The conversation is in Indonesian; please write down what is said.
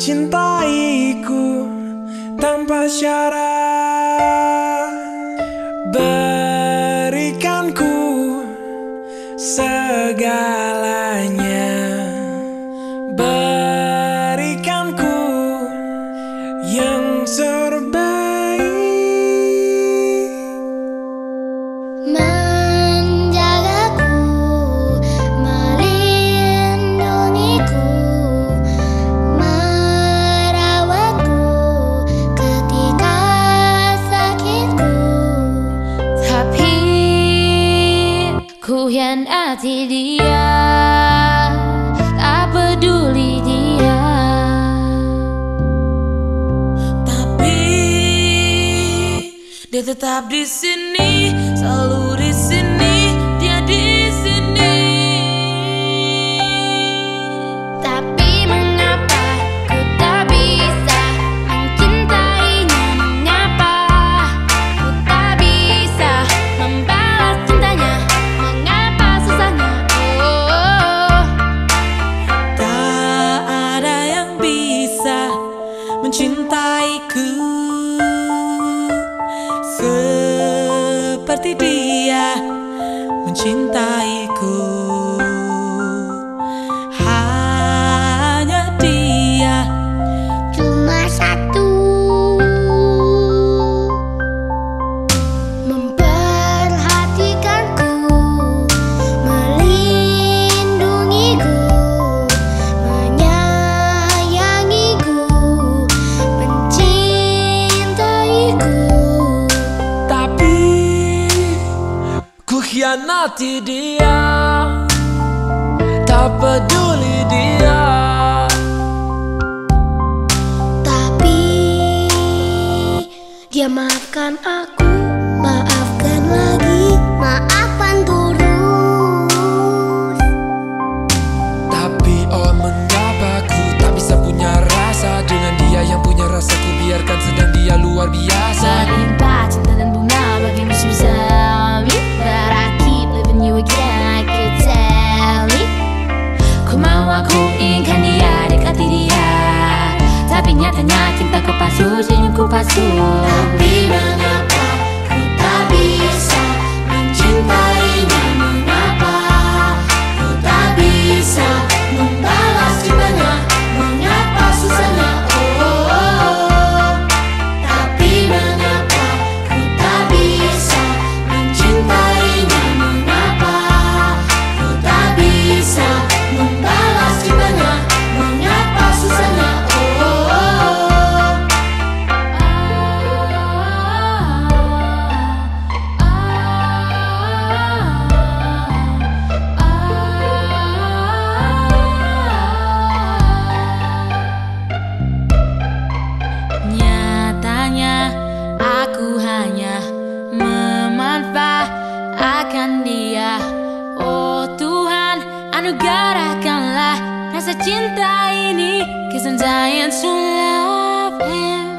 cintaiku tanpa syarat. Berikan ku segalanya. Berikan ku yang terbaik. dan hati dia. Tak peduli dia. Tapi dia tetap di sini, selalu di sini. hianati dia. Tak peduli dia. Tapi dia makan aku. passou. gerakkanlah rasa cinta ini Cause I'm dying to love him